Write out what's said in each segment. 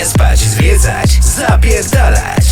Nie spać, zwiedzać, zapierdalać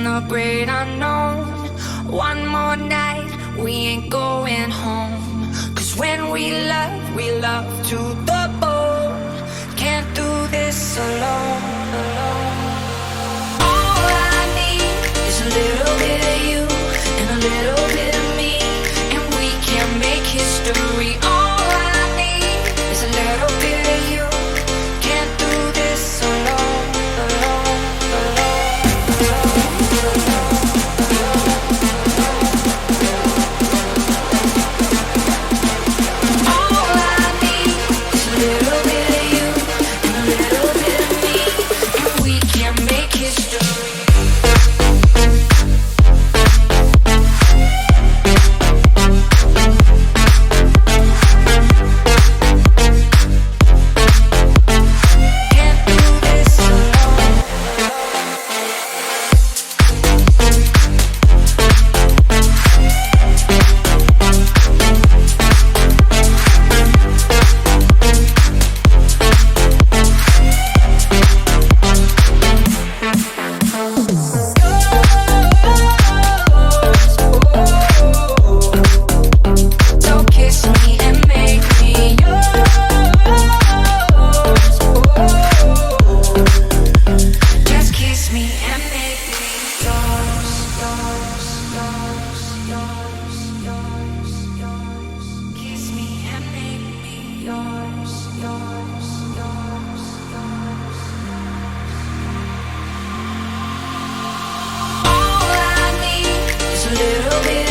in the great unknown. One more night, we ain't going home. Cause when we love, we love to the bone. Can't do this alone. alone. All I need is a little bit of you and a little. be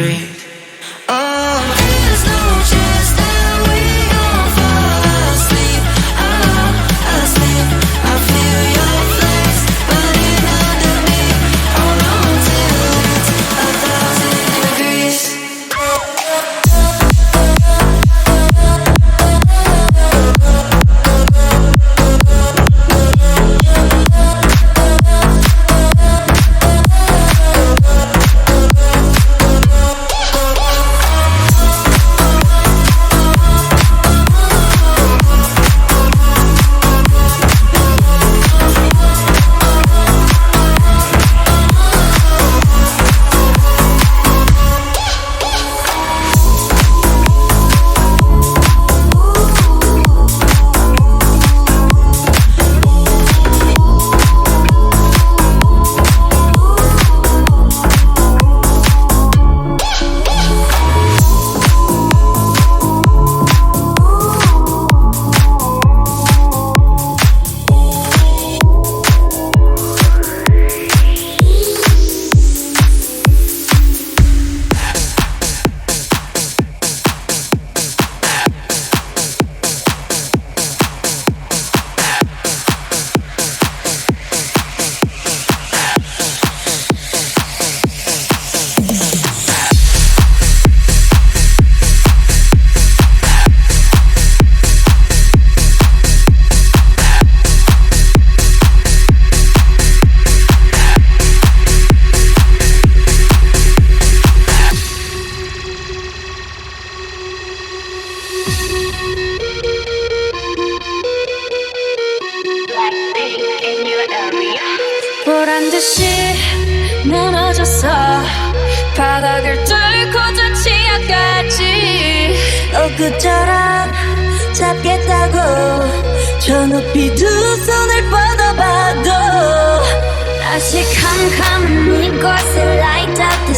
street. 듯이 무너졌어 바닥을 뚫고 저 지하까지. 어, 엊그처럼 잡겠다고 저 높이 두 손을 뻗어봐도 다시 캄캄한 이곳을 light up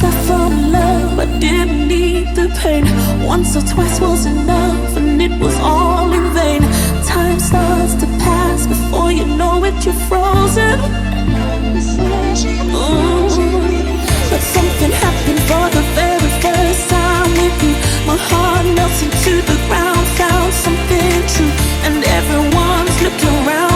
myself from love. I didn't need the pain. Once or twice was enough, and it was all in vain. Time starts to pass before you know it, you're frozen. Ooh. But something happened for the very first time with you. My heart melts into the ground, found something true, and everyone's looking around.